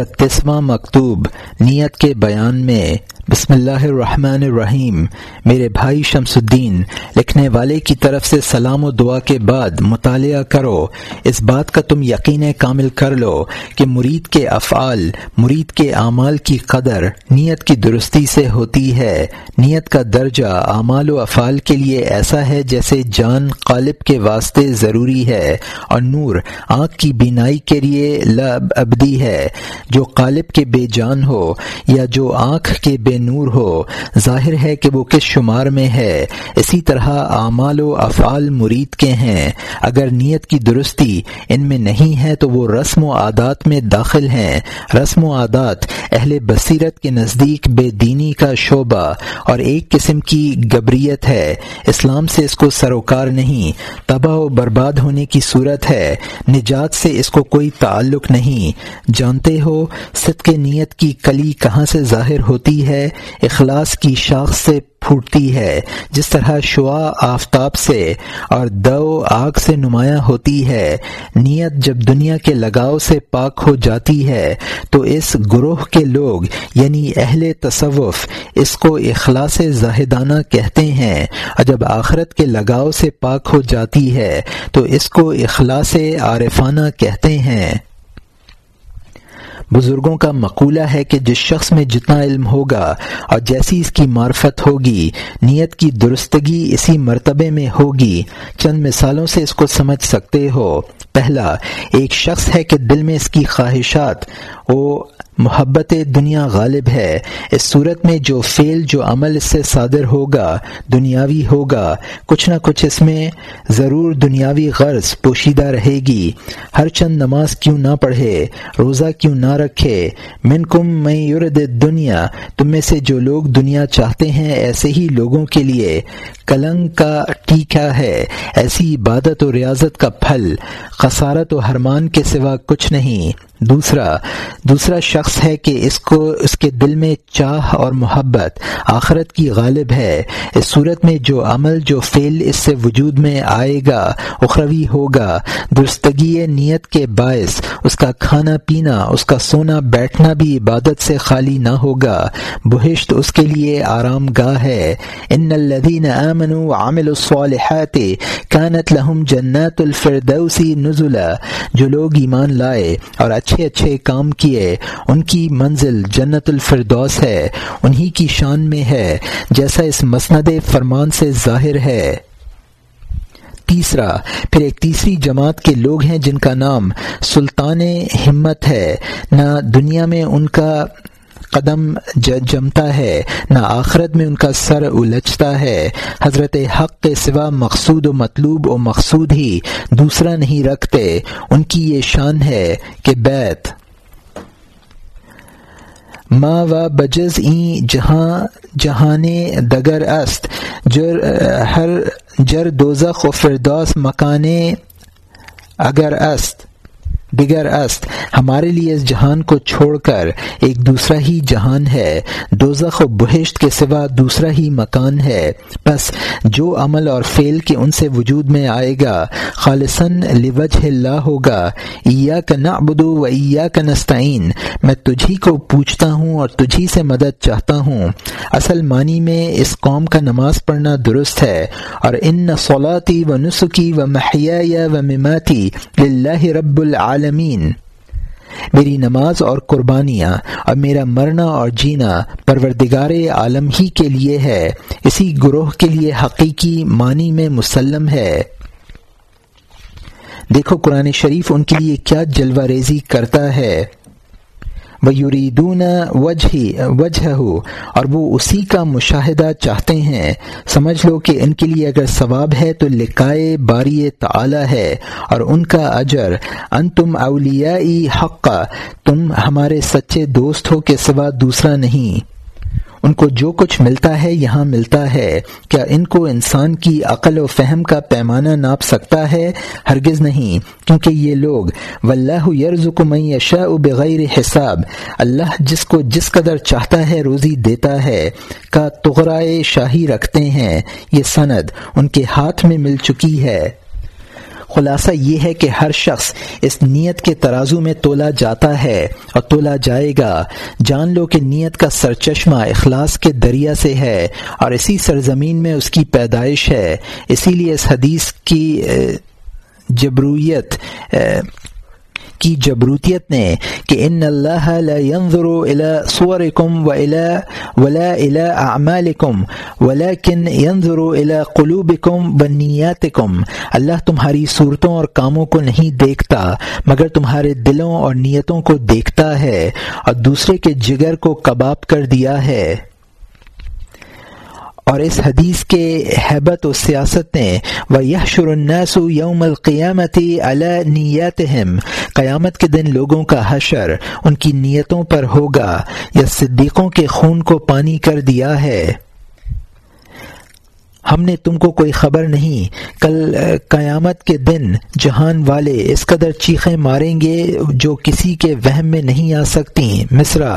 اکتیسواں مکتوب نیت کے بیان میں بسم اللہ الرحمن الرحیم۔ میرے بھائی شمس الدین، لکھنے والے کی طرف سے سلام و دعا کے بعد مطالعہ کرو۔ اس بات کا تم یقین کامل کر لو کہ مرید کے افعال، مرید کے اعمال کی قدر نیت کی درستی سے ہوتی ہے۔ نیت کا درجہ اعمال و افعال کے لیے ایسا ہے جیسے جان قالب کے واسطے ضروری ہے اور نور آنکھ کی بینائی کے لیے لب ابدی ہے۔ جو قالب کے بے جان ہو یا جو آنکھ کے بے نور ہو۔ ظاہر ہے کہ وہ کس شمار میں ہے۔ اسی طرح اعمال و افعال مرید کے ہیں۔ اگر نیت کی درستی ان میں نہیں ہے تو وہ رسم و عادات میں داخل ہیں۔ رسم و عادات اہل بصیرت کے نزدیک بے دینی کا شعبہ اور ایک قسم کی گبریت ہے۔ اسلام سے اس کو سروکار نہیں، تباہ و برباد ہونے کی صورت ہے۔ نجات سے اس کو کوئی تعلق نہیں۔ جانتے ہو، صدق نیت کی کلی کہاں سے ظاہر ہوتی ہے؟ اخلاص کی شاخ سے پھوٹتی ہے، جس طرح شعا آفتاب سے اور دو آگ سے نمایاں ہوتی ہے۔ نیت جب دنیا کے لگاؤ سے پاک ہو جاتی ہے، تو اس گروہ کے لوگ یعنی اہل تصوف، اس کو اخلاص زاہدانہ کہتے ہیں۔ اور جب آخرت کے لگاؤ سے پاک ہو جاتی ہے، تو اس کو اخلاص عارفانہ کہتے ہیں۔ بزرگوں کا مقولہ ہے کہ جس شخص میں جتنا علم ہوگا اور جیسی اس کی معرفت ہوگی، نیت کی درستگی اسی مرتبے میں ہوگی۔ چند مثالوں سے اس کو سمجھ سکتے ہو۔ پہلا، ایک شخص ہے کہ دل میں اس کی خواہشات وہ محبت دنیا غالب ہے۔ اس صورت میں جو فعل، جو عمل اس سے صادر ہوگا، دنیاوی ہوگا، کچھ نہ کچھ اس میں ضرور دنیاوی غرض پوشیدہ رہے گی۔ ہر چند نماز کیوں نہ پڑھے، روزہ کیوں نہ رکھے؟ من کم میں یورد دنیا تم میں سے جو لوگ دنیا چاہتے ہیں، ایسے ہی لوگوں کے لیے کلنگ کا ٹیکا ہے۔ ایسی عبادت و ریاضت کا پھل، خسارت و حرمان کے سوا کچھ نہیں۔ دوسرا دوسرا شخص ہے کہ اس کو، اس کے دل میں چاہ اور محبت آخرت کی غالب ہے۔ اس صورت میں جو عمل، جو فعل اس سے وجود میں آئے گا، اخروی ہوگا۔ درستگی نیت کے باعث اس کا کھانا پینا، اس کا سونا بیٹھنا بھی عبادت سے خالی نہ ہوگا۔ بہشت اس کے لیے آرام گاہ ہے۔ ان الذين امنوا وعملوا الصالحات كانت لهم جنات الفردوس نزلا۔ جو لوگ ایمان لائے اور اچھے اچھے کام کیے، ان کی منزل جنت الفردوس ہے، انہی کی شان میں ہے، جیسا اس مسند فرمان سے ظاہر ہے۔ تیسرا، پھر ایک تیسری جماعت کے لوگ ہیں جن کا نام سلطان ہمت ہے، نہ دنیا میں ان کا قدم جمتا ہے، نہ آخرت میں ان کا سر الجھتا ہے۔ حضرت حق کے سوا مقصود و مطلوب و مقصود ہی دوسرا نہیں رکھتے۔ ان کی یہ شان ہے کہ بیت۔ ما و بجز این جہاں جہان دگر است۔ جر ہر جر دوزخ و فردوس مکانے اگر است۔ دیگر است، ہمارے لیے اس جہان کو چھوڑ کر ایک دوسرا ہی جہان ہے۔ دوزخ و بہشت کے سوا دوسرا ہی مکان ہے۔ بس جو عمل اور فعل کے ان سے وجود میں آئے گا خالصن لوجہ اللہ ہوگا۔ ایا کا نعبدو و ایا کا نستعین، میں تجھی کو پوچھتا ہوں اور تجھی سے مدد چاہتا ہوں۔ اصل معنی میں اس قوم کا نماز پڑھنا درست ہے۔ اور ان صلاتی و نسخی و محیا و مماتی للہ رب العالمین۔ العالمین۔ میری نماز اور قربانیاں اور میرا مرنا اور جینا پروردگار عالم ہی کے لیے ہے، اسی گروہ کے لیے حقیقی معنی میں مسلم ہے۔ دیکھو قرآن شریف ان کے لیے کیا جلوہ ریزی کرتا ہے۔ وہ وجہ وجہ اور وہ اسی کا مشاہدہ چاہتے ہیں۔ سمجھ لو کہ ان کے لیے اگر ثواب ہے تو لکھائے باری تعالی ہے اور ان کا اجر۔ ان تم اولیائی حق تم ہمارے سچے دوست ہو کے سوا دوسرا نہیں۔ ان کو جو کچھ ملتا ہے یہاں ملتا ہے۔ کیا ان کو انسان کی عقل و فہم کا پیمانہ ناپ سکتا ہے؟ ہرگز نہیں، کیونکہ یہ لوگ، واللہ یرز کو یشاء بغیر حساب۔ اللہ جس کو جس قدر چاہتا ہے روزی دیتا ہے۔ کا تغرائے شاہی رکھتے ہیں۔ یہ سند ان کے ہاتھ میں مل چکی ہے۔ خلاصہ یہ ہے کہ ہر شخص اس نیت کے ترازو میں تولا جاتا ہے اور تولا جائے گا۔ جان لو کہ نیت کا سرچشمہ اخلاص کے دریا سے ہے اور اسی سرزمین میں اس کی پیدائش ہے۔ اسی لیے اس حدیث کی جبرویت کی جبروتیت نے کہ ان اللہ لا ينظر الى صوركم والى ولا الى اعمالكم ولكن ينظر الى قلوبكم ونياتكم اللہ تمہاری صورتوں اور کاموں کو نہیں دیکھتا، مگر تمہارے دلوں اور نیتوں کو دیکھتا ہے، اور دوسرے کے جگر کو کباب کر دیا ہے۔ اور اس حدیث کے حیبت و سیاست نے وہ یہ الناس یوم القیامتی نیت قیامت کے دن لوگوں کا حشر ان کی نیتوں پر ہوگا، یا صدیقوں کے خون کو پانی کر دیا ہے۔ ہم نے تم کو کوئی خبر نہیں، کل قیامت کے دن جہان والے اس قدر چیخیں ماریں گے جو کسی کے وہم میں نہیں آ سکتی مصرا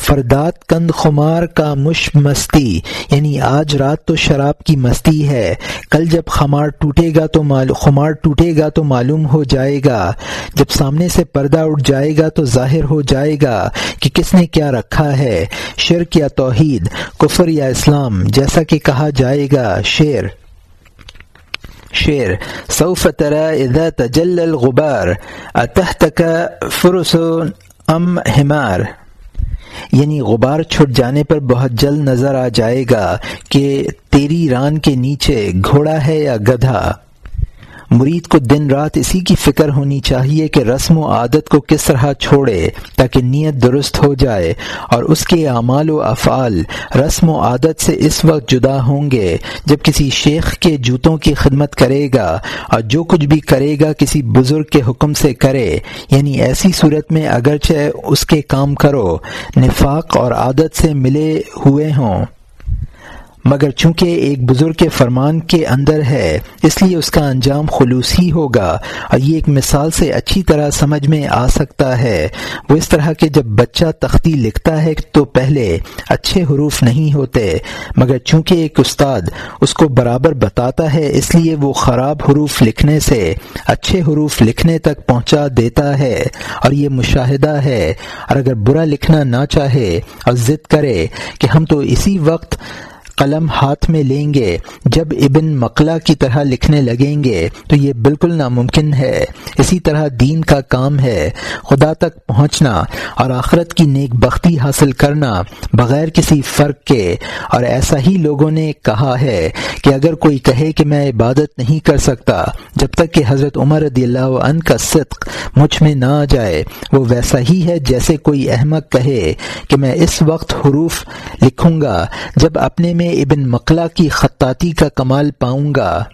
فردات کند خمار کا مش مستی یعنی آج رات تو شراب کی مستی ہے، کل جب خمار ٹوٹے گا تو خمار ٹوٹے گا تو معلوم ہو جائے گا، جب سامنے سے پردہ اٹھ جائے گا تو ظاہر ہو جائے گا کہ کس نے کیا رکھا ہے، شرک یا توحید، کفر یا اسلام، جیسا کہ کہا جائے گا شیر شیر سوف ترى اذا تجل الغبار اتحتك فرس ام حمار۔ یعنی غبار چھٹ جانے پر بہت جلد نظر آ جائے گا کہ تیری ران کے نیچے گھوڑا ہے یا گدھا۔ مرید کو دن رات اسی کی فکر ہونی چاہیے کہ رسم و عادت کو کس طرح چھوڑے تاکہ نیت درست ہو جائے اور اس کے اعمال و افعال رسم و عادت سے اس وقت جدا ہوں گے جب کسی شیخ کے جوتوں کی خدمت کرے گا اور جو کچھ بھی کرے گا کسی بزرگ کے حکم سے کرے۔ یعنی ایسی صورت میں اگرچہ اس کے کام کرو، نفاق اور عادت سے ملے ہوئے ہوں۔ مگر چونکہ ایک بزرگ کے فرمان کے اندر ہے، اس لیے اس کا انجام خلوص ہی ہوگا۔ اور یہ ایک مثال سے اچھی طرح سمجھ میں آ سکتا ہے۔ وہ اس طرح کہ جب بچہ تختی لکھتا ہے تو پہلے اچھے حروف نہیں ہوتے، مگر چونکہ ایک استاد اس کو برابر بتاتا ہے، اس لیے وہ خراب حروف لکھنے سے اچھے حروف لکھنے تک پہنچا دیتا ہے۔ اور یہ مشاہدہ ہے، اور اگر برا لکھنا نہ چاہے اور ضد کرے کہ ہم تو اسی وقت قلم ہاتھ میں لیں گے، جب ابن مقلا کی طرح لکھنے لگیں گے تو یہ بالکل ناممکن ہے۔ اسی طرح دین کا کام ہے۔ خدا تک پہنچنا اور آخرت کی نیک بختی حاصل کرنا بغیر کسی فرق کے۔ اور ایسا ہی لوگوں نے کہا ہے کہ اگر کوئی کہے کہ میں عبادت نہیں کر سکتا، جب تک کہ حضرت عمر رضی اللہ عنہ کا صدق مجھ میں نہ آ جائے، وہ ویسا ہی ہے جیسے کوئی احمد کہے کہ میں اس وقت حروف لکھوں گا جب اپنے میں ابن مقلا کی خطاطی کا کمال پاؤں گا۔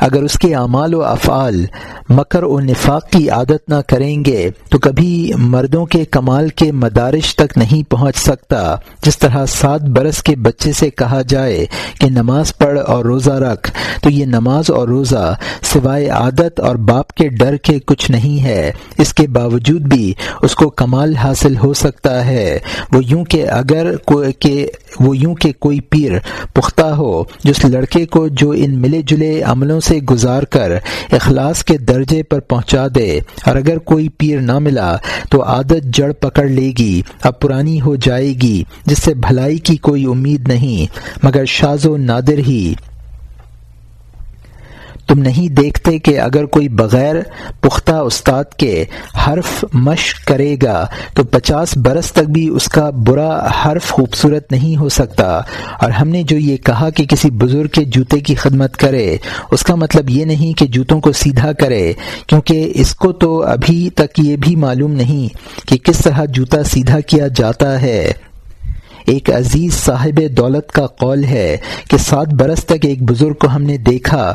اگر اس کے اعمال و افعال مکر و نفاق کی عادت نہ کریں گے، تو کبھی مردوں کے کمال کے مدارش تک نہیں پہنچ سکتا۔ جس طرح سات برس کے بچے سے کہا جائے کہ نماز پڑھ اور روزہ رکھ، تو یہ نماز اور روزہ سوائے عادت اور باپ کے ڈر کے کچھ نہیں ہے۔ اس کے باوجود بھی اس کو کمال حاصل ہو سکتا ہے۔ وہ یوں کہ اگر کہ وہ یوں کہ کوئی پیر پختہ ہو، جس لڑکے کو جو ان ملے جلے عملوں سے گزار کر اخلاص کے درجے پر پہنچا دے۔ اور اگر کوئی پیر نہ ملا تو عادت جڑ پکڑ لے گی، اب پرانی ہو جائے گی، جس سے بھلائی کی کوئی امید نہیں، مگر شاز و نادر ہی۔ تم نہیں دیکھتے کہ اگر کوئی بغیر پختہ استاد کے حرف مشق کرے گا، تو پچاس برس تک بھی اس کا برا حرف خوبصورت نہیں ہو سکتا۔ اور ہم نے جو یہ کہا کہ کسی بزرگ کے جوتے کی خدمت کرے، اس کا مطلب یہ نہیں کہ جوتوں کو سیدھا کرے، کیونکہ اس کو تو ابھی تک یہ بھی معلوم نہیں کہ کس طرح جوتا سیدھا کیا جاتا ہے۔ ایک عزیز صاحب دولت کا قول ہے کہ سات برس تک ایک بزرگ کو ہم نے دیکھا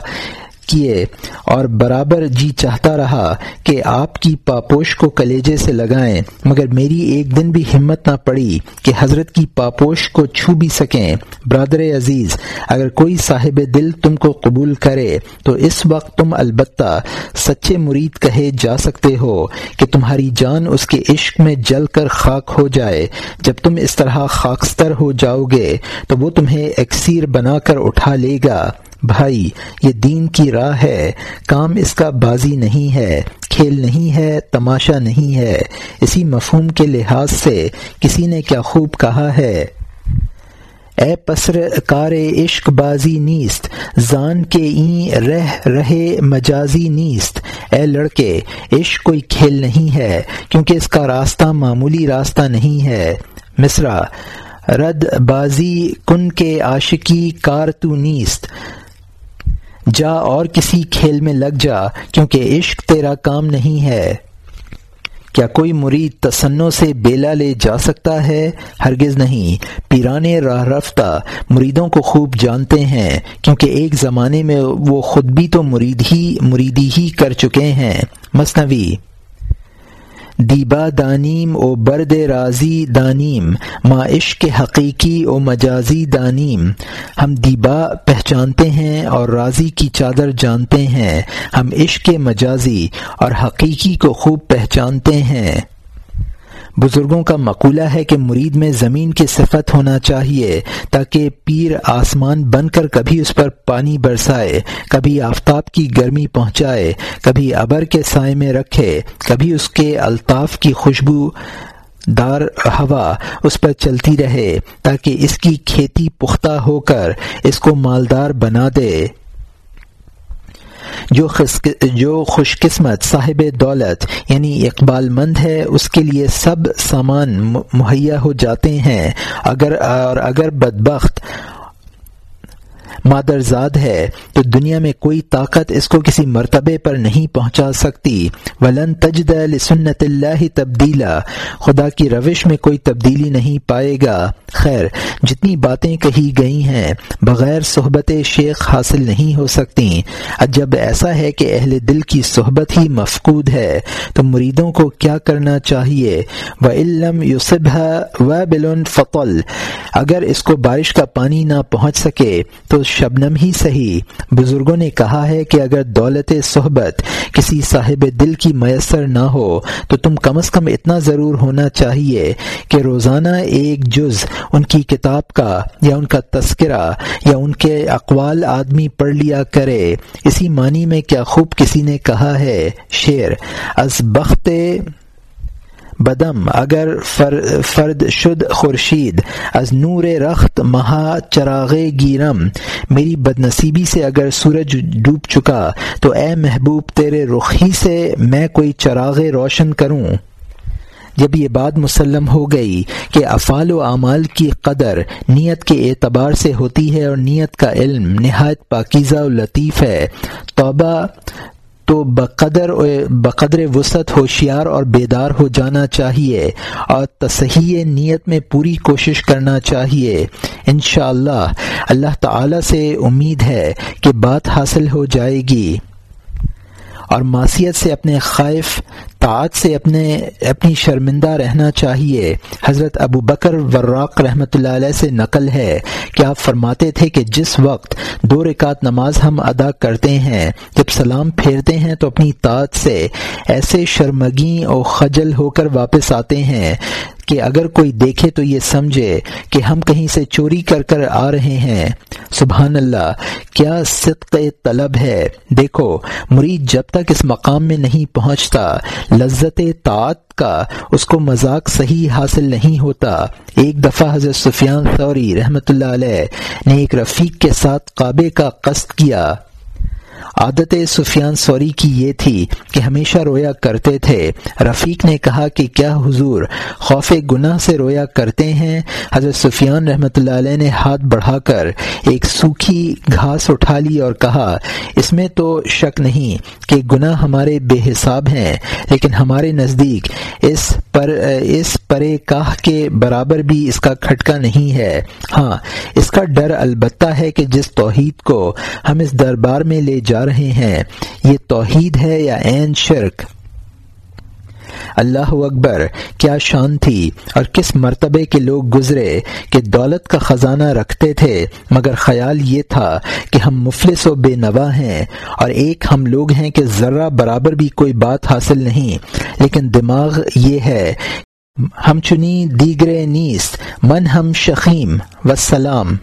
کیے اور برابر جی چاہتا رہا کہ آپ کی پاپوش کو کلیجے سے لگائیں، مگر میری ایک دن بھی ہمت نہ پڑی کہ حضرت کی پاپوش کو چھو بھی سکیں۔ برادر عزیز، اگر کوئی صاحب دل تم کو قبول کرے، تو اس وقت تم البتہ سچے مرید کہے جا سکتے ہو کہ تمہاری جان اس کے عشق میں جل کر خاک ہو جائے۔ جب تم اس طرح خاکستر ہو جاؤ گے، تو وہ تمہیں ایکسیر بنا کر اٹھا لے گا۔ بھائی، یہ دین کی راہ ہے۔ کام اس کا بازی نہیں ہے، کھیل نہیں ہے، تماشا نہیں ہے۔ اسی مفہوم کے لحاظ سے کسی نے کیا خوب کہا ہے؟ اے پسر کار عشق، بازی نیست۔ زان کے این رہ رہے مجازی نیست۔ اے لڑکے، عشق کوئی کھیل نہیں ہے، کیونکہ اس کا راستہ معمولی راستہ نہیں ہے۔ مصرا رد بازی کن کے عاشقی کار تو نیست۔ جا اور کسی کھیل میں لگ جا، کیونکہ عشق تیرا کام نہیں ہے۔ کیا کوئی مرید تسنوں سے بیلا لے جا سکتا ہے؟ ہرگز نہیں۔ پیرانے راہ رفتہ مریدوں کو خوب جانتے ہیں، کیونکہ ایک زمانے میں وہ خود بھی تو مرید ہی، مریدی ہی کر چکے ہیں۔ مصنوعی دیبا دانیم او برد رازی دانیم، ما عشق حقیقی او مجازی دانیم۔ ہم دیبا پہچانتے ہیں اور راضی کی چادر جانتے ہیں۔ ہم عشق مجازی اور حقیقی کو خوب پہچانتے ہیں۔ بزرگوں کا مقولہ ہے کہ مرید میں زمین کی صفت ہونا چاہیے تاکہ پیر آسمان بن کر کبھی اس پر پانی برسائے، کبھی آفتاب کی گرمی پہنچائے، کبھی ابر کے سائے میں رکھے، کبھی اس کے الطاف کی خوشبو دار ہوا اس پر چلتی رہے تاکہ اس کی کھیتی پختہ ہو کر اس کو مالدار بنا دے۔ جو جو خوش قسمت صاحب دولت یعنی اقبال مند ہے، اس کے لیے سب سامان مہیا ہو جاتے ہیں۔ اگر اور اگر بدبخت مادرزاد ہے، تو دنیا میں کوئی طاقت اس کو کسی مرتبے پر نہیں پہنچا سکتی۔ ولن تجد لسنت اللہ تبدیلا، خدا کی روش میں کوئی تبدیلی نہیں پائے گا۔ خیر، جتنی باتیں کہی گئی ہیں، بغیر صحبت شیخ حاصل نہیں ہو سکتی۔ جب ایسا ہے کہ اہل دل کی صحبت ہی مفقود ہے، تو مریدوں کو کیا کرنا چاہیے؟ و علم یوسب و بلن فقل اگر اس کو بارش کا پانی نہ پہنچ سکے، تو شبنم ہی صحیح۔ بزرگوں نے کہا ہے کہ اگر دولت صحبت کسی صاحب دل کی میسر نہ ہو، تو تم کم از کم اتنا ضرور ہونا چاہیے کہ روزانہ ایک جز ان کی کتاب کا یا ان کا تذکرہ یا ان کے اقوال آدمی پڑھ لیا کرے۔ اسی معنی میں کیا خوب کسی نے کہا ہے، شعر، از بخت بدم، اگر فرد شد خورشید، از نور رخت مہا چراغ گیرم۔ میری بد نصیبی سے اگر سورج ڈوب چکا، تو اے محبوب تیرے رخی سے میں کوئی چراغ روشن کروں۔ جب یہ بات مسلم ہو گئی کہ افعال و اعمال کی قدر نیت کے اعتبار سے ہوتی ہے اور نیت کا علم نہایت پاکیزہ و لطیف ہے، توبہ تو بقدر بقدر وسعت ہوشیار اور بیدار ہو جانا چاہیے اور تصحیح نیت میں پوری کوشش کرنا چاہیے۔ انشاءاللہ اللہ اللہ تعالی سے امید ہے کہ بات حاصل ہو جائے گی۔ اور معصیت سے اپنے خائف، طاعت سے اپنے، اپنی شرمندہ رہنا چاہیے۔ حضرت ابو بکر وراق رحمۃ اللہ علیہ سے نقل ہے کہ آپ فرماتے تھے کہ جس وقت دو رکعت نماز ہم ادا کرتے ہیں، جب سلام پھیرتے ہیں تو اپنی طاعت سے ایسے شرمگی اور خجل ہو کر واپس آتے ہیں۔ کہ اگر کوئی دیکھے تو یہ سمجھے کہ ہم کہیں سے چوری کر کر آ رہے ہیں۔ سبحان اللہ، کیا صدق طلب ہے؟ دیکھو، مرید جب تک اس مقام میں نہیں پہنچتا، لذت طاعت کا اس کو مذاق صحیح حاصل نہیں ہوتا۔ ایک دفعہ حضرت سفیان ثوری رحمۃ اللہ علیہ نے ایک رفیق کے ساتھ کعبے کا قصد کیا۔ عادت سفیان سوری کی یہ تھی کہ ہمیشہ رویا کرتے تھے۔ رفیق نے کہا کہ کیا حضور خوف گناہ سے رویا کرتے ہیں؟ حضرت سفیان رحمۃ اللہ علیہ نے ہاتھ بڑھا کر ایک سوکھی گھاس اٹھا لی اور کہا، اس میں تو شک نہیں کہ گناہ ہمارے بے حساب ہیں، لیکن ہمارے نزدیک اس پر، اس پرے کاہ کے برابر بھی اس کا کھٹکا نہیں ہے۔ ہاں اس کا ڈر البتہ ہے کہ جس توحید کو ہم اس دربار میں لے جا رہے ہیں۔ یہ توحید ہے یا عین شرک؟ اللہ اکبر، کیا شان تھی۔ اور کس مرتبے کے لوگ گزرے کہ دولت کا خزانہ رکھتے تھے، مگر خیال یہ تھا کہ ہم مفلس و بے نوا ہیں۔ اور ایک ہم لوگ ہیں کہ ذرہ برابر بھی کوئی بات حاصل نہیں، لیکن دماغ یہ ہے، ہم چنی دیگر نیست، من ہم شخیم، وسلام۔